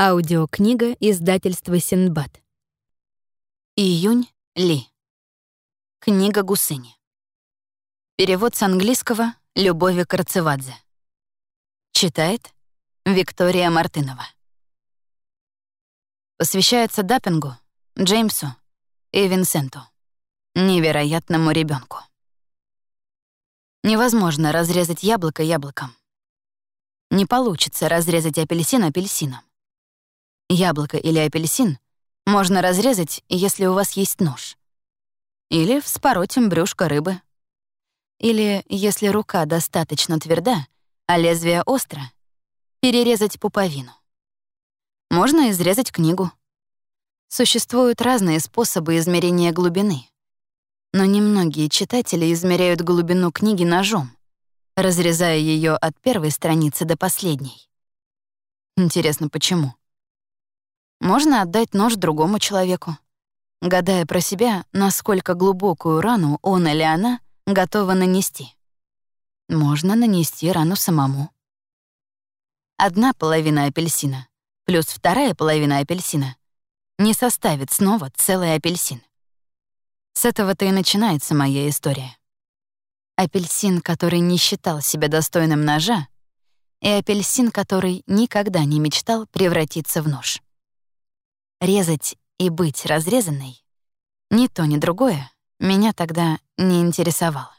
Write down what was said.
Аудиокнига издательства Синдбад. Июнь Ли. Книга Гусыни. Перевод с английского Любови Карцевадзе. Читает Виктория Мартынова. Посвящается Даппингу, Джеймсу и Винсенту, невероятному ребенку. Невозможно разрезать яблоко яблоком. Не получится разрезать апельсин апельсином. Яблоко или апельсин можно разрезать, если у вас есть нож. Или вспороть им брюшко рыбы. Или, если рука достаточно тверда, а лезвие остро, перерезать пуповину. Можно изрезать книгу. Существуют разные способы измерения глубины. Но немногие читатели измеряют глубину книги ножом, разрезая ее от первой страницы до последней. Интересно, почему? Можно отдать нож другому человеку, гадая про себя, насколько глубокую рану он или она готовы нанести. Можно нанести рану самому. Одна половина апельсина плюс вторая половина апельсина не составит снова целый апельсин. С этого-то и начинается моя история. Апельсин, который не считал себя достойным ножа, и апельсин, который никогда не мечтал превратиться в нож резать и быть разрезанной, ни то, ни другое меня тогда не интересовало.